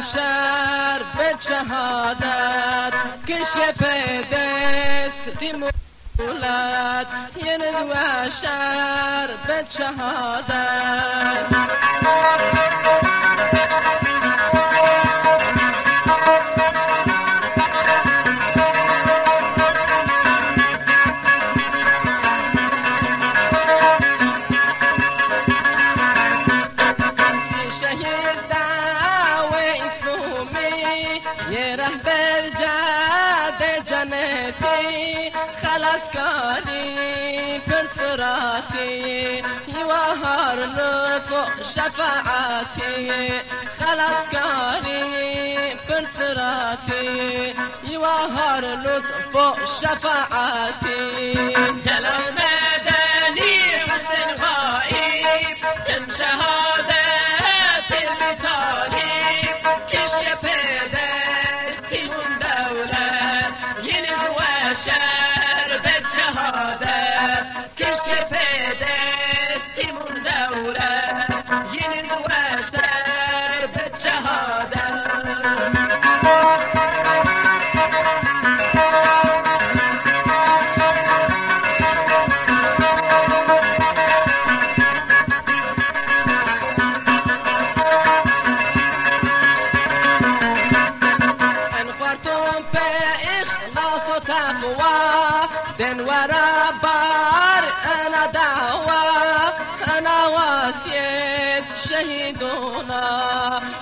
بشر به شهادت کش پیدست دیمو دولت ین دو شهر به شهادت. شهید من دولت يرد وشر بد شهادات خلصكاني فرصراتي يوهر لفوق شفاعاتي خلصكاني فرصراتي يوهر لطفوق شفاعاتي جلال دن ورا بار أنا دعوة أنا واسيت شهيدونا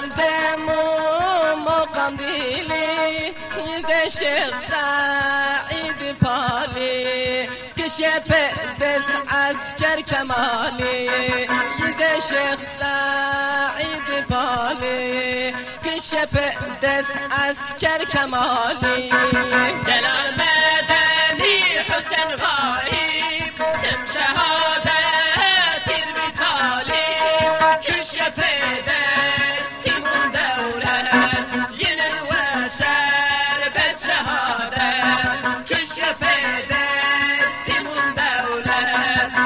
مردم و دیلی ز شیخ سعید پالی که شبه دست از کر کمالی. ز شیخ سعید پالی که شبه دست از کر کمالی.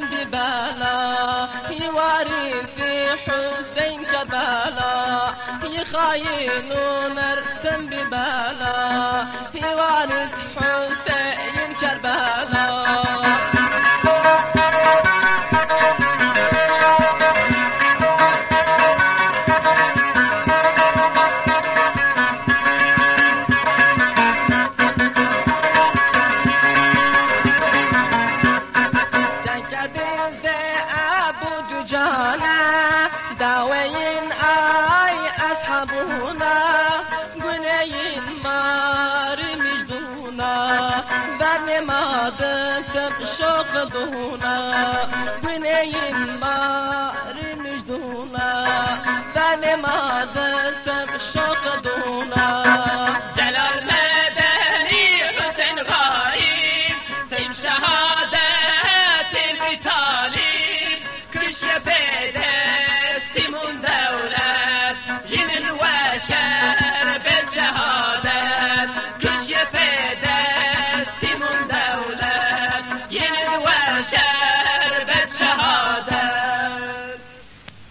يخاينون ارتم ببلا يوارث حسين كربلا يخاينون ارتم ببلا يوارث حسين شوق دونا بنين ما؟